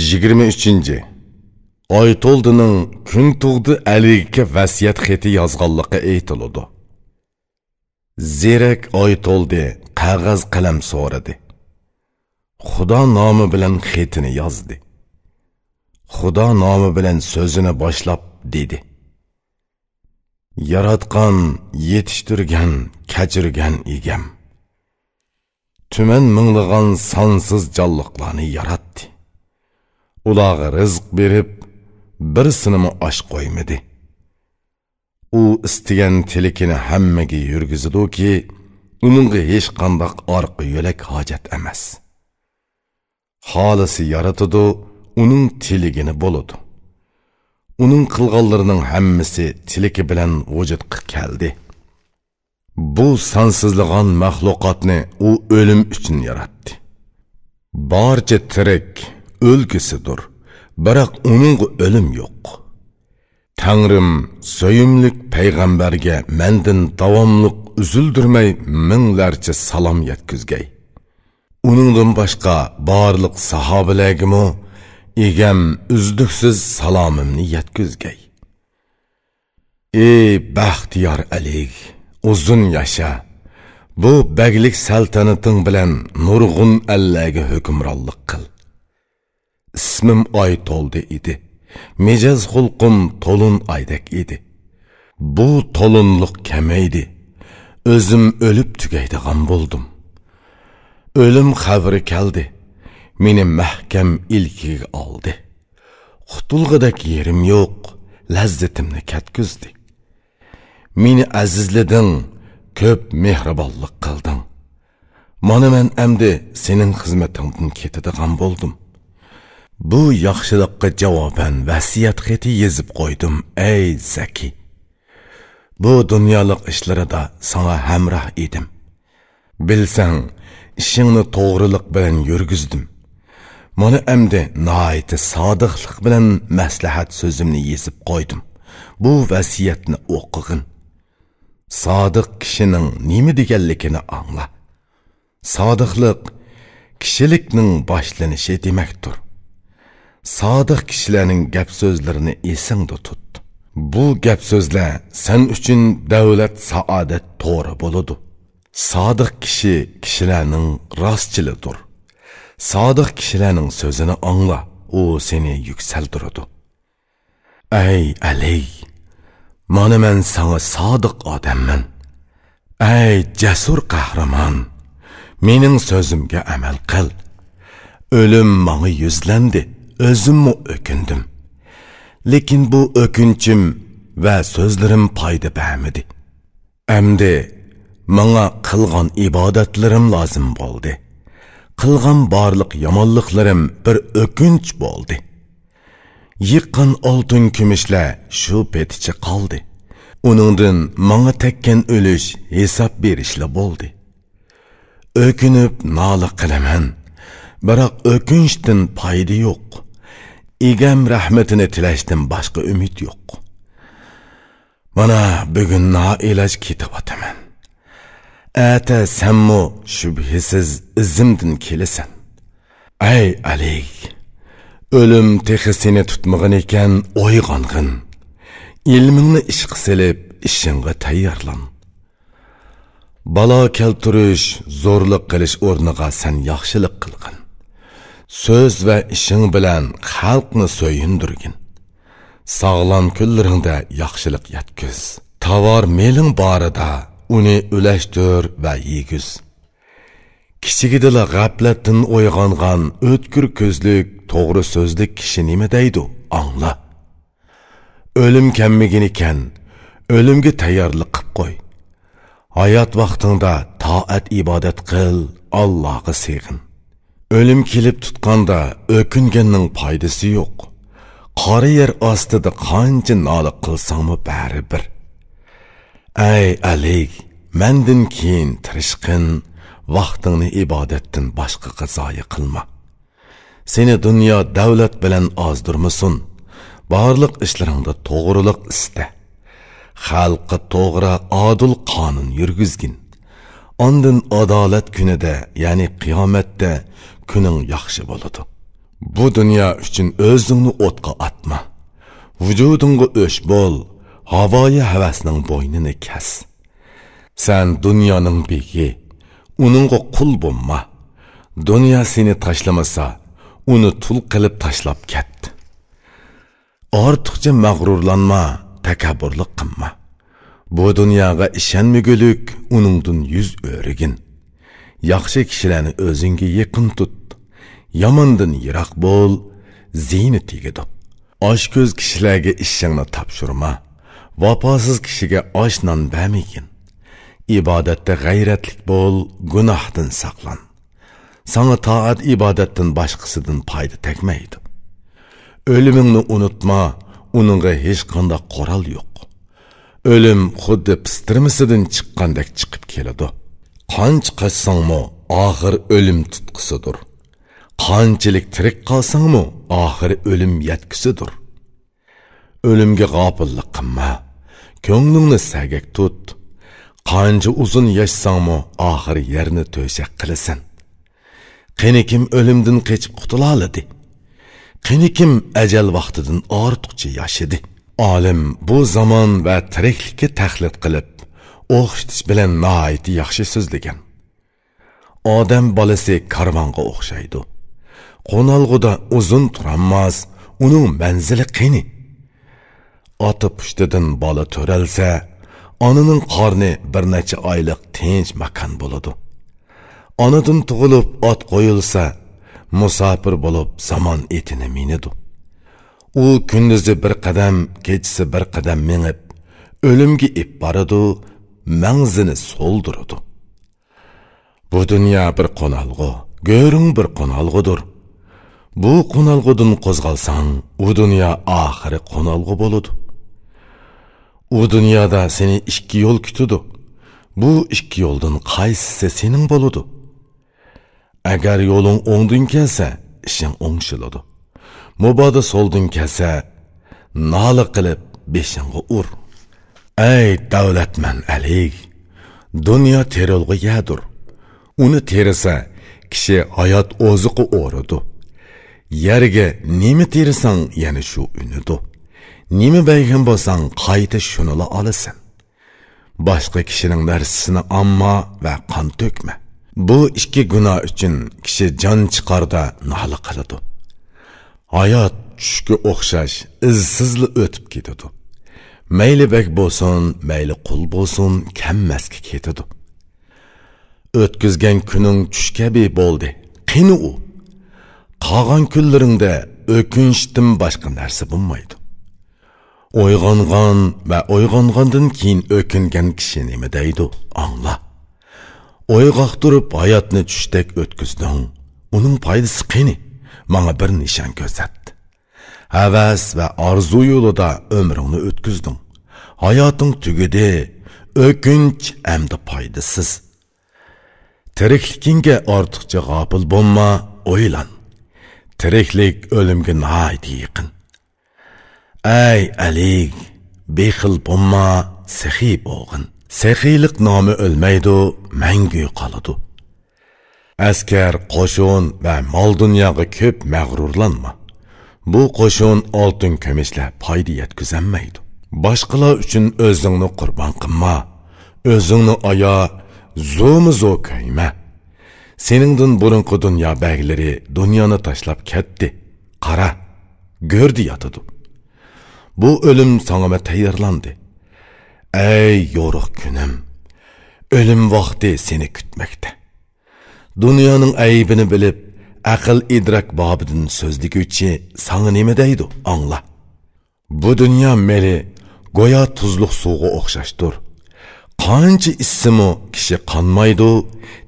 yigirma uchinchi. Oyto'ldining kun tug'di aliga vasiyat xati yozganligi aytiladi. Zerak oyto'ldi qog'oz qalam so'radi. Xudo nomi bilan xetini yozdi. Xudo nomi bilan so'zini boshlab dedi. Yaratgan yetishtirgan kechirgan egam. Tuman minglig'an sonsiz jonliqlarni yaratdi. Ularga rizq berib bir sinimi osh qo'ymadi. U istagan tilikini hammaga yurgiziduki uningga hech qandoq orqa yo'lak hojat emas. Xolisi yaratidu uning tiligini bo'ladi uning qilganlarining hammasi tiliki bilan vujudga keldi. Bu sonsizlig'on maxluqotni u o'lim uchun yaratdi. Barcha tirik o'lgisidir biroq uning o'lim yo'q tangrim so'yimlik payg'ambarga mandin davomliq uzildirmay minglarcha salom yetkizgay uningdan boshqa barliq sahobalargimi egam uzluksiz salomimni yetkizgay ey baxtiyor alik uzun yasha bu baglik saltanating bilan nurg'un allaga hukmronlik qil ismim oy to'ldi edi. Mijoz xulqim to'lin oydak edi. Bu to'linliq kamaydi. O'zim o'lib tugaydigan bo'ldim. O'lim xabri keldi meni mahkam ilkiga oldi. Qutulg'idak yerim yo'q lazzatimni katkizdi meni azizlading ko'p mehribonlik qilding. Mana man amdi sening xizmatingdan ketadigan bo'ldim. Bu yaxshilikqa javoban vasiyat xati yezib qo'ydim ey zaki. Bu dunyolik ishlarida sanga hamroh edim. Bilsang ishingni to'g'riliq bilan yurgizdim. Mana endi noiti sodiqlik bilan maslahat so'zimni yezib qo'ydim. Bu vasiyatni o'qig'in. Sodiq kishining nima deganligini angla. Sodiqlik kishilikning boshlanishi demakdir. Sodiq kishilarning gap so'zlarini esingda tut. Bu gap so'zlar san uchun davlat saodat to'g'ri bo'ladi. Sodiq kishi kishilarning rostchilidir. Sodiq kishilarning so'zini angla u seni yuksaltiradi. Ay aley mana man sanga sodiq odamman. Ay jasur qahramon mening so'zimga amal qil. O'lim manga yuzlandi. O'zimmi o'kindim. Lekin bu o'kinchim va so'zlarim foyda bermadi. Amdi manga qilgan ibodatlarim lozim bo'ldi. Qilgan barliq yomonliklarim bir o'kinch bo'ldi. Yiqqan oltin kumushlar shu peticha qoldi. Uningdan manga tekkan o'lish hisob berishla bo'ldi. O'kinib nola qilaman. Biroq o'kinchdan foyda yo'q. Egam rahmatini tilashdan boshqa umid yo'q. Mana bugun noiloj ketyapman ata sanmu shubhisiz izimdin kelasan. Ay alik o'lim texi seni tutmag'in ekan o'yg'ong'in. Ilmingni ishqa silib ishingga tayyorlan. Balo keltirish zo'rlik qilish o'rniga san yaxshilik qilgin. So'z va ishing bilan xalqni so'yindirgin sog'lom kunlaringda yaxshilik yetkiz. Tovar meling borida uni ulashtir va yegiz kichigidila g'aflatdan uyg'ongan o'tkir ko'zlik to'g'ri so'zlik kishi nima deydi angla o'lim kammigin ekan o'limga tayyorlik qilib qo'y. Hayot vaqtingda toat ibodat qil allohga seg'in o'lim kelib tutqanda o'kinganning foydasi yo'q. Qora yer ostida qancha nola qilsangmi baribir. Ay alik mandin keyin tirishqin vaqtingni ibodatdan boshqaga zoyi qilma. Seni dunyo davlat bilan ozdirmasin. Barliq ishlaringda to'g'riliq ista. Xalqqa to'g'ri odil qonun yurgizgin. Ondan adolat kunida ya'ni qiyomatda kuning yaxshi bo'ladi. Bu dunyo uchun o'zingni o'tqa atma vujudingga o'sh bo'l havoyi havasning bo'ynini kas san dunyoning begi uningga qul bo'lma. Dunyo seni tashlamasa uni tul qilib tashlab ketdi ortiqcha mag'rurlanma takabburlik qilma. Bu dunyoga ishonmagulik uningdan yuz o'rigin. Yaxshi kishilarni o'zingga yaqin tut. Yomondan yiroq bo'l ziyni tegidi osh ko'z kishilarga ishingni topshirma. Vafosiz kishiga osh non bermagin ibodatda g'ayratlik bo'l gunohdan saqlan. Sana toat ibodatdan boshqasidan foyda tegmaydi o'limingni unutma uningga hech qanday qoral yo'q. O'lim xuddi pistirmisidan chiqqandek chiqib keladi. Qancha qochsangmi oxir o'lim tutqisidir. Qanchalik tirik qolsangmi oxiri o'lim yetkusidir o'limga g'ofillik qilma ko'nglingni sagak tut. Qancha uzun yashsangmi oxiri yerni to'shak qilasan. Qani kim o'limdan qechib qutula oladi qani kim ajal vaqtidan ortiqcha yashidi olim bu zamon va tiriklikka tahlid qilib o'xshatish bilan noayti yaxshi so'zlagan. Odam bolasi karvonga o'xshaydi. Qo'nalg'uda uzun turolmas uning manzili qani ota pushtidan bola to'ralsa onaning qorni bir necha oylik tinch makon bo'ladi. Onadan tug'ilib ot qo'yilsa musofir bo'lib zamon etini minidi u kunduzi bir qadam kechisi bir qadam mingib o'limga ib boradi mangzini so'ldiradi. Bu dunyo bir qo'nalg'u go'ring bir qo'nalg'udir bu qo'nalg'udan qo'zg'alsang u dunyo oxiri qo'nalg'u bo'ladi u dunyoda seni ikki yo'l kutudi. Bu ikki yo'ldan qaysisi sening bo'ladi agar yo'ling o'ngdan kelsa ishing o'ngshiladi mubodo so'ldan kelsa nola qilib beshingga ur. Ey davlatman alik dunyo terilg'i yadur. Uni terisa kishi hayot o'ziqi o'ridi. Yerga nima terisang yana shu unidu nima bergan bo'lsang qayta shunila olasan boshqa kishining narsasini amma va qon to'kma bu ikki gunoh uchun kishi jon chiqarda nola qiladi hayot tushga o'xshash izsizli o'tib ketadi mayli bek bo'lsin mayli qul bo'lsin kammasga ketadi o'tkazgan kuning tush kabi bo'ldi. Qani u? Qolgan kunlaringda o'kinishdan boshqa narsa bo'lmaydi o'yg'ongan va o'yg'ongandan keyin o'kingan kishi nima deydi? Angla o'yg'oq turib hayotni tushdek o'tkazding uning foydasi qani manga bir nishon ko'rsatdi havas va orzu yo'lida umringni o'tkazding hayoting tugadi o'kinch hamda foydasiz tirikligingga ortiqcha g'ofil bo'lma o'ylan. Tiriklik o'limga nihoyat yaqin. Ay alik bexil bo'lma sehiy bo'lg'in. Sexiylik nomi o'lmaydi mangu qoladi. Askar qo'shin va mol dunyoga ko'p mag'rurlanma. Bu qo'shin oltin kumushlar foyda yetkazolmaydi boshqalar uchun o'zingni qurbon qilma. O'zingni oyo zo'mi zo ko'yma. Seningdin burunqi dunyo baglari dunyoni tashlab ketdi. Qara go'rdi yotidi bu o'lim songama tayyorlandi. Ey yo'ruq kunim o'lim vaqti seni kutmoqda dunyoning aybini bilib aql idrak bobidan so'zliguvchi sanga nima deydi angla bu dunyo meli go'yo tuzluq suvga o'xshashdir. Qancha issimu kishi qonmaydi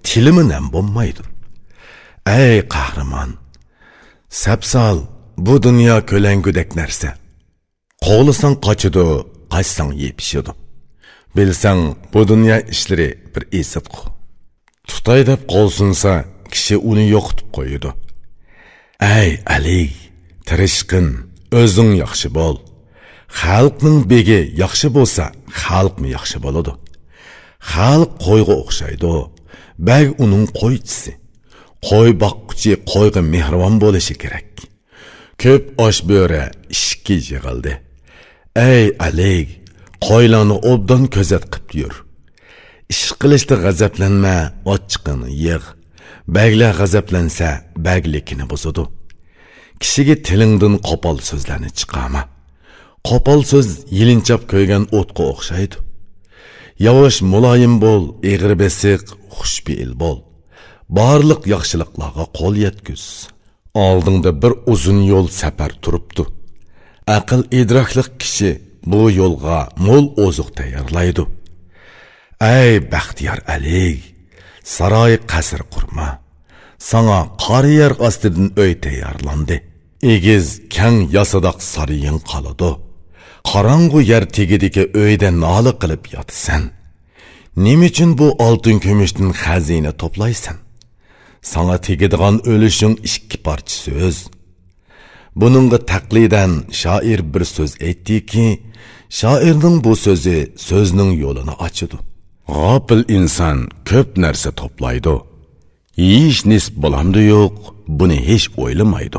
tilimi nam bo'lmaydi. Ey qahramon sapsal bu dunyo ko'langudek narsa. Qo'g'lisang qochidi qochsang yepishidi. Bilsang bu dunyo ishlari bir esitqu tutay deb qo'lsinsa kishi uni yo'qitib qo'yadi ey ali tirishqin o'zing yaxshi bo'l. Xalqning begi yaxshi bo'lsa xalqmi yaxshi bo'ladi? Xalq qo'yga o'xshaydi bag uning qo'ychisi. Qo'y boqquchi qo'yga mehribon bo'lishi kerak. Ko'p osh bo'ri ishki yig'ildi. Ey alik qo'ylarni obdan ko'zat qilib yur. Ish qilishda g'azablanma ochiqini yig' baglar g'azablansa baglikini buzadi kishiga tilingdan qo'pol so'zlarni chiqama. Qo'pol so'z yilinchab ko'ygan o'tga o'xshaydi. Yavaş muloyim bo'l eg'ir besiq xushbeil bo'l. Barliq yaxshiliklarga qo'l yetküz. oldingda bir uzun yo'l safar turibdi. Aql idrokli kishi bu yo'lga mo'l oziq tayyorlaydi. Ey baxtiyor Ali, saroy qasr qurma. Sana qor yer ostidan uy tayyorlandi. Egiz keng yasadoq sariying qoladi. Qorong'u yer tegidagi uyda nola qilib yotasan nima uchun bu oltin kumushdan xazina to'playsan? Sana tegadigan o'lishing ikki parcha so'z. Buningga taqlidan shoir bir so'z aytdiki shoirning bu so'zi so'zning yo'lini ochidi g'ofil inson ko'p narsa to'playdi. Yeyish nisb bo'lamdi yo'q buni hech o'ylamaydi.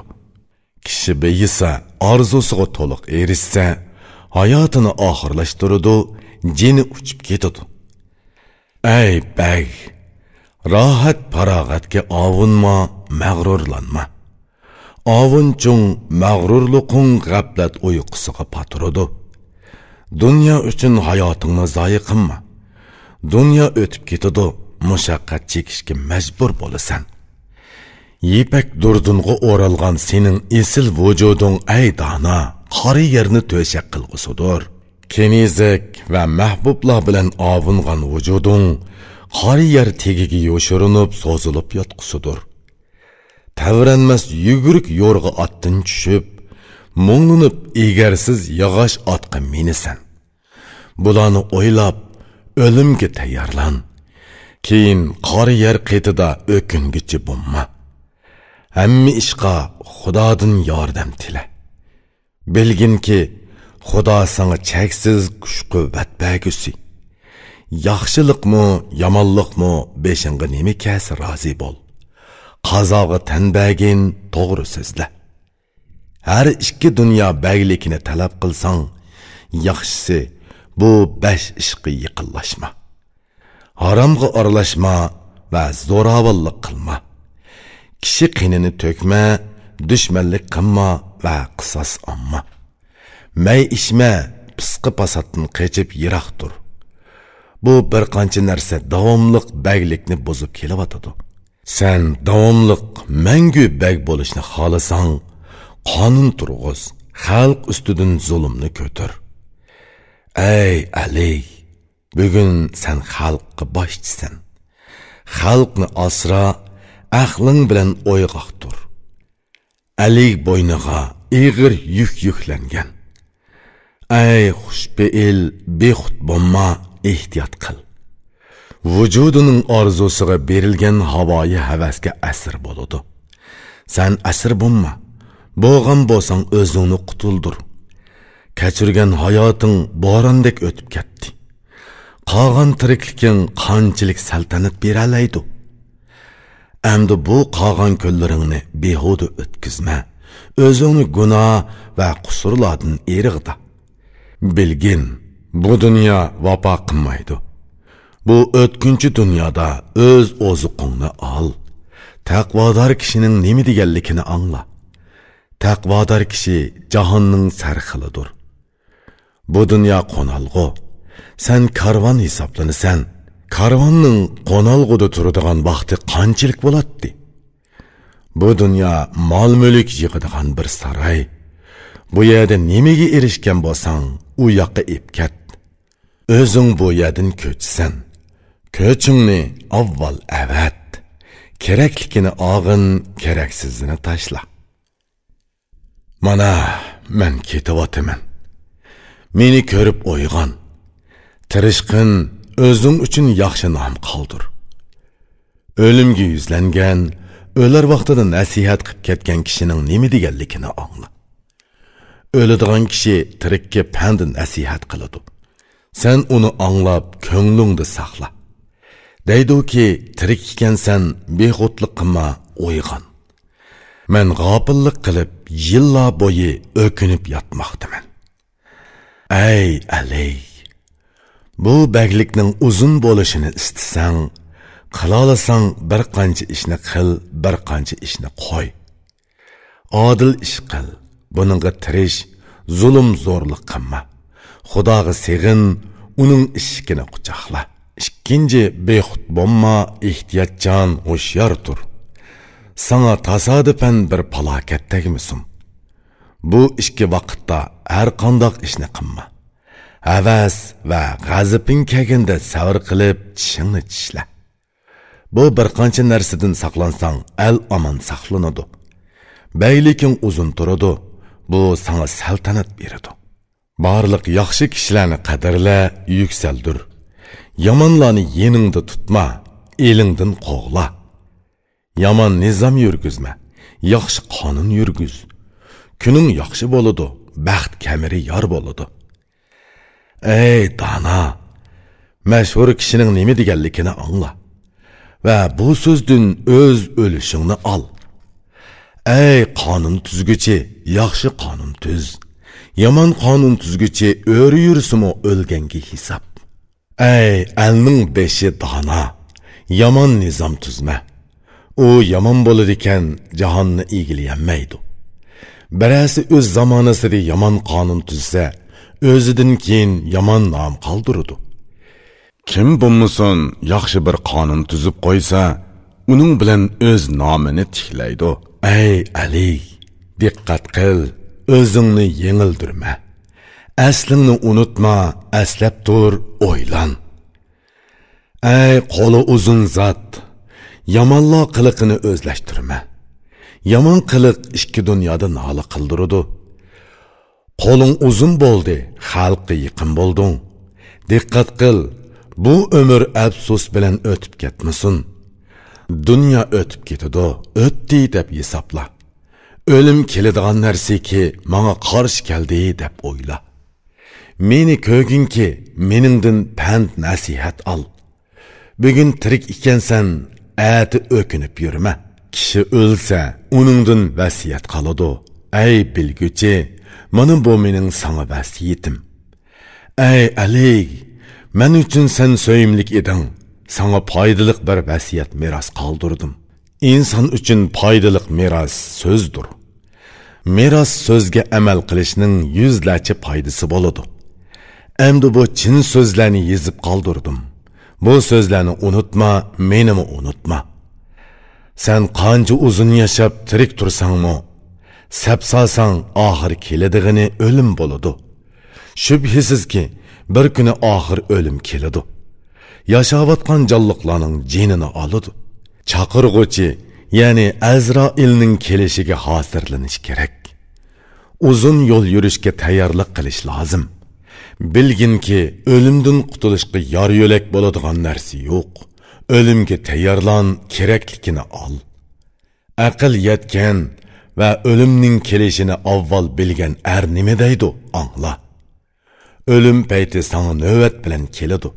Kishi beyisa orzusiga to'liq erishsa hayotini oxirlashtiradi jini uchib ketadi. Ey bag rohat farog'atga ovunma mag'rurlanma. Ovunchung mag'rurluqing g'aflat uyqusiga paturadi dunyo uchun hayotingni zoyi qilma. Dunyo o'tib ketadi mushaqqat chekishga majbur bo'lasan. Yipak durdunga o'ralgan sening esil vujuding ay dona! Qori yerni to'shak qilg'usidir kenizik va mahbublar bilan ovungan vujuding qori yer tegiga yoshirinib so'zilib yotqusidir tavranmas yugurik yo'rg'i otdan tushib mo'nglinib egarsiz yog'och otqa minisan. Bularni o'ylab o'limga tayyorlan. Keyin qori yer qetida o'kingichi bo'lma. Hamma ishqa xudodan yordam tila. Bilginki xudo sanga cheksiz kuch quvvat bergusi yaxshilikmi yomonlikmi beshinga nima kelsa rozi bo'l. Qazoga tan bergin to'g'ri so'zla. Har ikki dunyo baglikini talab qilsang yaxshisi bu besh ishqi yiqinlashma haromga aralashma va zo'ravonlik qilma. Kishi qinini to'kma dushmanlik qilma va qisos omma. May ichma pisqi pasatdan qechib yiroq tur bu bir qancha narsa davomliq baglikni buzib kelyotidi sen davomliq mangu bag bo'lishni xohlasang qonun turg'iz xalq ustidan zulmni ko'tir. Ey ali bugun sen xalqqa boshchisan. Xalqni asra aqling bilan o'yg'oq tur ali bo'yniga ig'ir yuk yuklangan. Ay xushbeil bexud bo'lma ehtiyot qil. Vujudining orzusiga berilgan havoyi havasga asir bo'ludi san asir bo'lma bo'g'an bo'lsang o'zingni qutuldir kechirgan hayoting bo'rondek o'tib ketdi. Qolgan tirikliking qanchalik saltanat beralaydi? Endi bu qolgan kunlaringni behuda o'tkazma. O'zingni gunoh va qusurlardan erig'da. Bilgin bu dunyo vafo qilmaydi. Bu o'tkinchi dunyoda o'z oziqingni ol. Taqvodor kishining nima deganligini angla taqvodor kishi jahonning sarxilidir bu dunyo qo'nalg'u. Sen karvon hisoblanasan. Karvonning qo'nalg'uda turadigan vaqti qanchalik bo'ladi bu dunyo mol mulk yig'adigan bir saroy bu yerda nimaga erishgan bo'lsang u yoqqa ep ket o'zing bu yerdan ko'chsan. Ko'chingni avval avat. Kerakligini og'in keraksizini tashla. Mana men ketyapman meni ko'rib o'yg'on. Tirishqin o'zing uchun yaxshi nom qoldir. O'limga yuzlangan o'lar vaqtida nasihat qilib ketgan kishining nima deganligini angla. O'ladigan kishi tirikka pand nasihat qiladi. Sen uni anglab ko'nglingda saqla. Deyduki tirik ekansan behudlik qilma uyg'on man g'ofillik qilib yillar bo'yi o'kinib yotmoqdaman. Ey aley bu baglikning uzun bo'lishini istasang qilolasang bir qancha ishni qil bir qancha ishni qo'y. Odil ish qil buningga tirish zulm zo'rlik qilma. Xudoga seg'in uning ishkini quchoqla. Ikkinchi bexud bo'lma ehtiyotchan hushyor tur sana tasodifan bir palokat tegmisin bu ikki vaqtda har qandoq ishni qilma. Havas va g'azibing kelganda savr qilib tishingni tishla. Bu bir qancha narsadan saqlansang al omon saqlanadi. Bayliking uzun turadi. Bu sanga saltanat beradi. Barliq yaxshi kishilarni qadrla yuksaldir yomonlarni yeningda tutma elingdan qo'g'la. Yomon nizom yurgizma yaxshi qonun yurgiz. Kuning yaxshi bo'ladi baxt kamiri yor bo'ladi. Ey dona mashhur kishining nima deganligini angla va bu so'zdan o'z o'lishingni ol ey qonun tuzguchi yaxshi qonun tuz yomon qonun tuzguchi o'ri yursimi o'lganga hisob ey alning beshi dona yomon nizom tuzma u yomon bo'ladi ekan jahonni egilayamaydi birasi o'z zamonasida yomon qonun tuzsa o'zidan keyin yomon nom qoldiradi kim bo'lmasin yaxshi bir qonun tuzib qo'ysa uning bilan o'z nomini tiklaydi ey ali diqqat qil o'zingni yengildirma aslingni unutma aslab tur o'ylan. Ey qo'li uzun zot yomonlar qiliqini o'zlashtirma yomon qiliq ikki dunyoda nola qildirudi qo'ling uzun bo'ldi xalqqa yaqin bo'lding. Diqqat qil bu umr afsus bilan o'tib ketmasin. Dunyo o'tib ketadi o'tdi deb hisobla. O'lim keladigan narsaki manga qarshi keldi deb o'yla. Meni ko'ginki meningdin pand nasihat ol bugun tirik ekansan ati o'kinib yurma. Kishi o'lsa uningdin vasiyat qoladi. Ey bilguchi mana bu mening sanga vasiyatim ey ali men uchun sen söyümlük eding. Sanga foydaliq bir vasiyat meros qoldirdim. Inson uchun foydaliq meros so'zdir. Meros so'zga amal qilishning yuzlarcha foydasi bo'ladi. Endi bu chin so'zlarni yazıp qoldirdim. Bu so'zlarni unutma menimi unutma. Sen qancha uzun yashab tirik tursangmi sapsasang oxir keladig'ini o'lim bo'ladi shubhisizki bir kuni oxir o'lim keladi yashayotgan jonliqlarning jinini oladi chaqirg'uchi ya'ni azroilning kelishiga hozirlanish kerak uzun yo'l yurishga tayyorlik qilish lozim bilginki o'limdan qutulishga yor yo'lak bo'ladigan narsa yo'q. O'limga tayyorlan kerakligini ol aql yetgan va o'limning kelishini avval bilgan er nima deydi? Angla. O'lim payti sana navbat bilan keladi.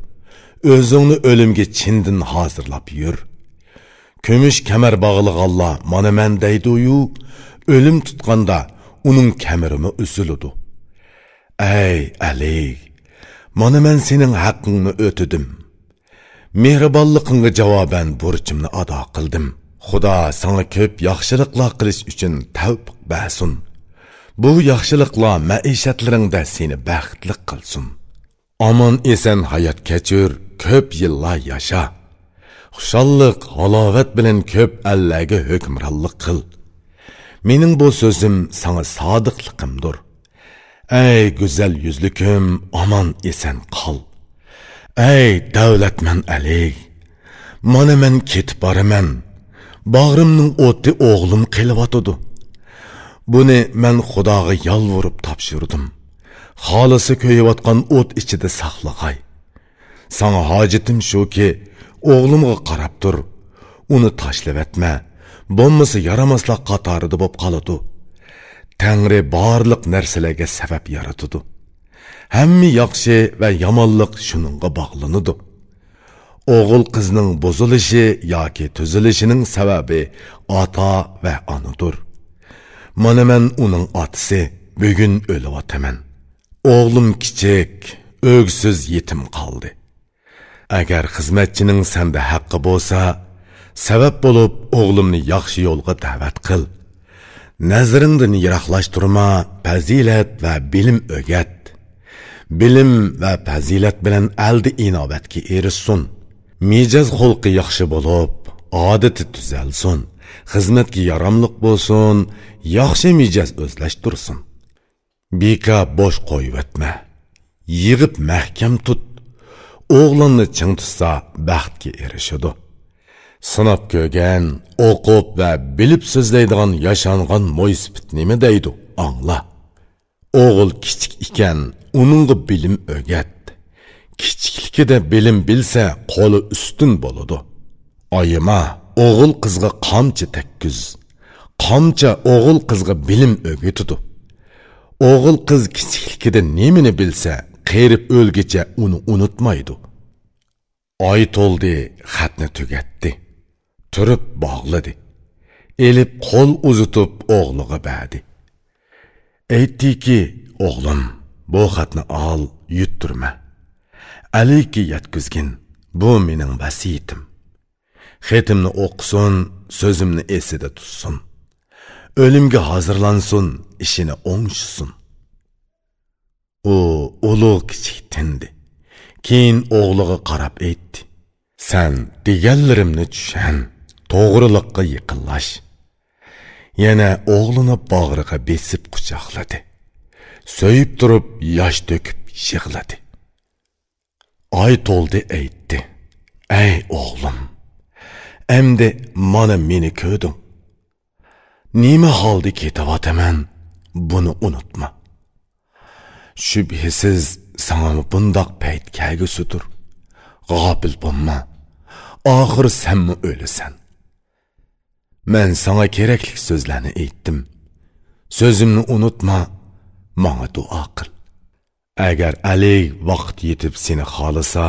O'zingni o'limga chindin hozirlab yur. Kumush kamar bog'lig'anlar mana man deydiyu o'lim tutganda uning kamirimi uziludi. Ey ali mana man sening haqqingni o'tidim. Mehribonliqingga javoban burchimni ado qildim. Худа саңа көп яхшылықла қылыш үчүн тәуіп бәсін. Бу яхшылықла мәишәтлеріңді сені бәқтлік қылсын. Аман есен hayat кәчір, көп yılла яша. Құшаллық, халавет білін көп әлләгі хөкімраллық қыл. Менің бу сөзім саңа садықлықымдыр. Әй, güzel yüzlüküm, aman esen kal. Әй, дәулетмен әлей. Маны мен кетіп барымен. Bag'rimning o'ti o'g'lim qilyotidi buni men xudoga yolvorib topshirdim. Xolisi ko'yayotgan o't ichida saqlag'ay. Sanga hojitim shuki o'g'limga qarab tur uni tashlavatma bo'lmasa yaramaslar qatorida bo'lib qoladi. Tangri barliq narsalarga sabab yaratadi hamma yaxshi va yomonlik shuningga bog'lanadi. O'g'il qizning buzilishi yoki tuzilishining sababi ota va onadir. Mana men uning otasi bugun o'lyotaman o'g'lim kichik o'gsiz yetim qoldi. Agar xizmatchining sanda haqqi bo'lsa sabab bo'lib o'g'limni yaxshi yo'lga da'vat qil. Nazringdan yiroqlashtirma fazilat va bilim o'rgat bilim va fazilat bilan aldi inobatga erishsin mijoz xulqi yaxshi bo'lib odati tuzalsin xizmatga yaramliq bo'lsin yaxshi mijoz o'zlashtirsin beka bosh qo'yvatma yig'ib mahkam tut. O'g'lonni ching tutsa baxtga erishadi sinab ko'rgan o'qib va bilib so'zlaydigan yashangan mo'ysipit nima deydi angla. O'g'il kichik ekan uningga bilim o'rgat. Kichikligida bilim bilsa qo'li ustun bo'ladi oyima o'g'il qizga qamchi takkuz qamcha o'g'il qizga bilim o'gitidi o'g'il qiz kichikligida nemini bilsa qerib o'lgicha uni unutmaydi. Oy to'ldi xatni tugatdi. Turib bog'ladi. Elib qo'l uzitib o'g'liga berdi aytdiki o'g'lim bu xatni ol yuttirma. Alikka yetkizgin bu mening vasiyatim. Xetimni o'qisin so'zimni esida tutsin. O'limga hozirlansin ishini o'ngishsin. U ulug' kichik tindi. Keyin o'g'liga qarab aytdi. San deganlarimni tushan to'g'riliqqa yiqillash. Yana o'g'lini bag'riga besib quchoqladi. So'yib turib yosh to'kib yig'ladi. Oy to'ldi aytdi ey o'g'lim endi mana meni ko'rding nima holda ketyapman buni unutma. Shubhisiz sana bundoq payt kelgusidir g'ofil bo'lma oxir sanmi o'lasan man sana kerakli so'zlarni aytdim so'zimni unutma manga duo qil agar alik vaqt yetib seni xohlasa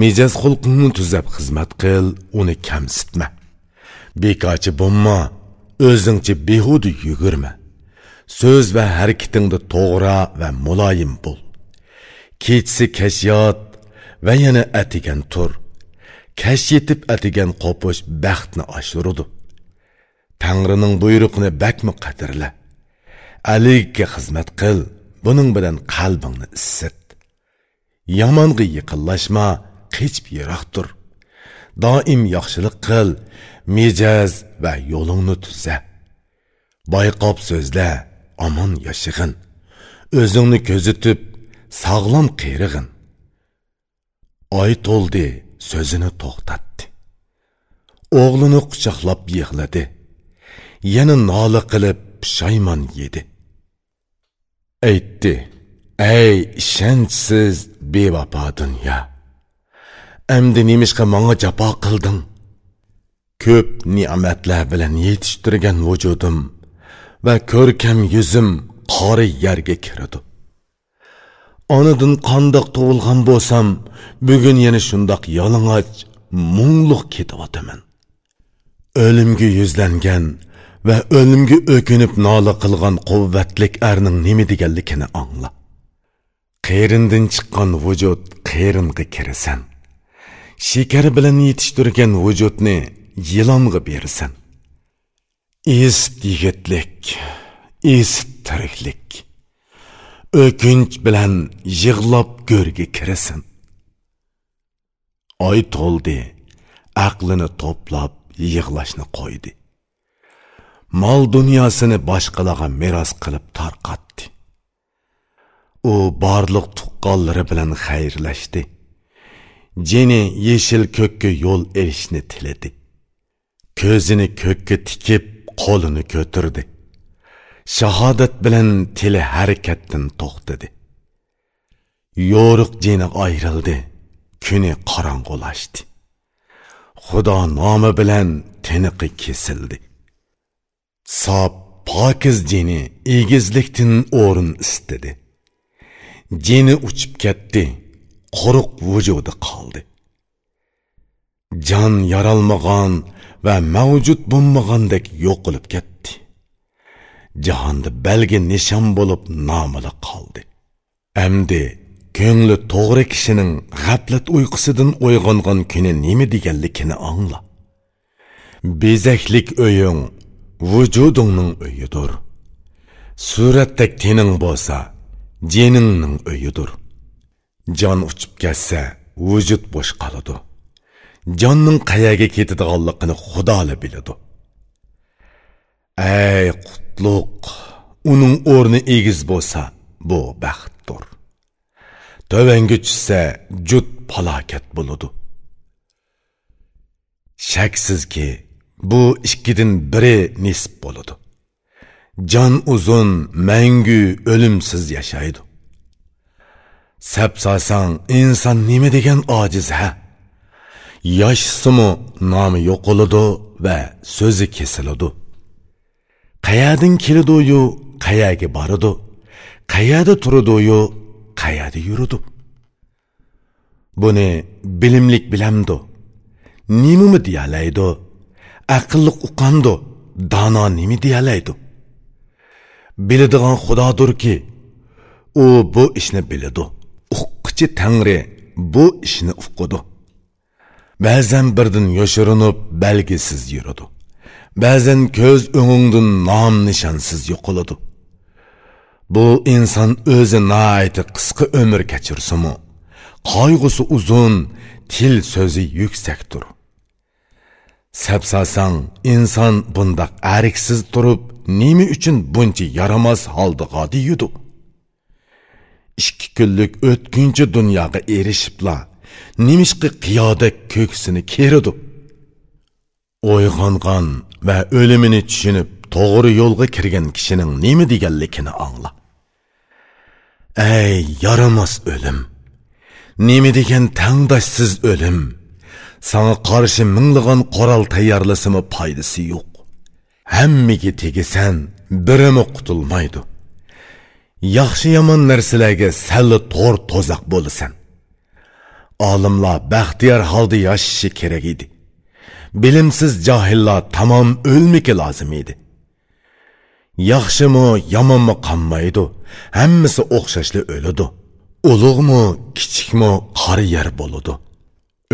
mijoz xulqingni tuzab xizmat qil uni kamsitma. Bekorchi bo'lma o'zingcha behuda yugurma. So'z va harakatingda to'g'ri va muloyim bo'l. Kechsi kashiyot va yana atigan tur. Kash yetib atigan qo'pish baxtni oshirudi. Tangrining buyruqini bakmi qadrla. Alikka xizmat qil buning bilan qalbingni issit yomonga yiqinlashma qechib tur. doim yaxshilik qil mejaz va yo'lingni tuzza boyqob so'zla omon yashig'in. O'zingni ko'zitib sog'lom qerig'in. Oy to'ldi so'zini to'xtatdi. O'g'lini quchoqlab yig'ladi. Yana nola qilib pushaymon yedi. Aytdi ey ishonchsiz bevafo dunyo endi nemishqa manga jafo qilding. Ko'p ne'matlar bilan yetishtirgan vujudim va ko'rkam yuzim qori yerga kiradi onadan qandoq tug'ilgan bo'lsam bugun yana shundoq yalang'och mungluq ketyapman o'limga yuzlangan va o'limga o'kinib nola qilgan quvvatlik arning nima deganligini angla qerindan chiqqan vujud qeringa kirasan shekar bilan yetishtirgan vujudni yilonga berasan est yigitlik est tiriklik. O'kinch bilan yig'lab go'rga kirasan oy to'ldi aqlini to'plab yig'lashni qo'ydi. Mol dunyosini boshqalarga meros qilib tarqatdi. U borliq tuqqanlari bilan xayrlashdi. Jeni yeshil ko'kka yo'l erishni tiladi. Ko'zini ko'kka tikib qo'lini ko'tirdi. Shahodat bilan tili harakatdan to'xtadi. Yo'riq jeni ayrildi kuni qorong'ulashdi. Xudo nomi bilan tiniqi kesildi. Sob pokiz jeni egizlikdan o'rin istadi jeni uchib ketdi quruq vujudi qoldi. Jon yaralmagan va mavjud bo'lmagandek yo'qolib ketdi. Jahonda belgi nishon bo'lib nomili qoldi. Әмді көңлі тоғры кішінің ғаплет ұйқысыдың ойғанған күні неме дегенлікіні аңла. Безәклік өйің вүжудыңның uyidir suratdek тенің болса, деніңнің uyidir Жан ұчып ketsa вүжуд бош қалыды. Жанның қаяге ketadiganligini құдалы біледі. Әй, құтлық, оның орны егіз болса, bu baxtdir tövanga tushsa jut falokat bo'ladi shaksizki bu ikkidan biri nisb bo'ladi jon uzun mangu o'limsiz yashaydi sapsasang inson nima degan ojiz ha yoshsimi nomi yo'qoladi va so'zi kesiladi qayerdan keladiyu qayerga boradi qayerda turidiyu qayerda yuridi buni bilimlik bilamdi nimimi deyalaydi aqlliq uqandu dono nima deyalaydi? Biladigan xudodirki u bu ishni biladi. Uqqichi tangri bu ishni uqqidi ba'zan birdan yoshirinib belgisiz yuradi. Ba'zan ko'z o'ngingdan nom nishonsiz yo'qoladi. Bu inson o'zi naayti qisqa umr kechirsimu, qayg'usi uzun, til so'zi yuksakdir. Sapsasang inson bundoq ariksiz turib, nima uchun buncha yaramas holda g'odiyudu? Ikki kunlik o'tkinchi dunyoga erishibla, nimishqi qiyoda ko'ksini keridu. O'yg'ongan va o'limini tushunib, to'g'ri yo'lga kirgan kishining nima deganligini angla. Ey yaramas o'lim! Nima degan tangdoshsiz o'lim? Sana qarshi minglagan qoral tayyorlasimi foydasi yo'q. Hammaga tegisan, birimi qutulmaydi. Yaxshi yomon narsalarga salli to'r to'zaq bo'lasan. Olimlar baxtiyor holda yashashi kerak edi. Bilimsiz johillar tamom o'lmiki lozim edi. yaxshimi yomonmi qanmaydi hammasi o'xshashli o'ladi ulug'mi kichikmi qari yer bo'ladi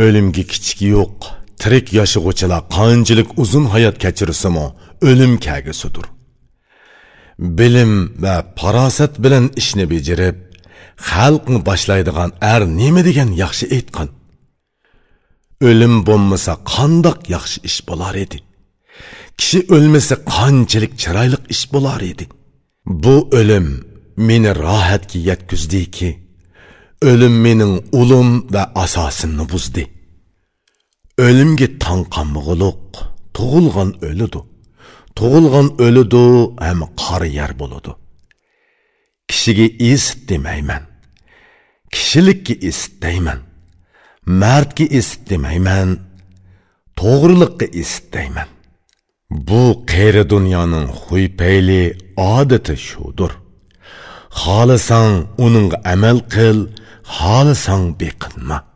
o'limga kichigi yo'q. Tirik yashag'uvchilar qanchalik uzun hayot kechirsimu o'lim kagisidir bilim va farosat bilan ishni bejirib xalqni boshlaydigan ar nima degan yaxshi aytgan o'lim bo'lmasa qandoq yaxshi ish bo'lar edi? Kishi o'lmasa qanchalik chiroyli ish bo'lar edi? Bu o'lim meni rohatga yetkazdiki o'lim mening ulim va asosimni buzdi o'limga tanqanmig'uluq tug'ilgan o'lidi tug'ilgan o'lidi ham qari yer bo'ladi kishiga esit demayman. Kishilikka esit deyman. Mardga esit demayman. To'g'riliqqa esit deyman. Bu qeyri dunyoning xuypayli odati shudir. Xohlasang uning amal qil, xohlasang beqinma.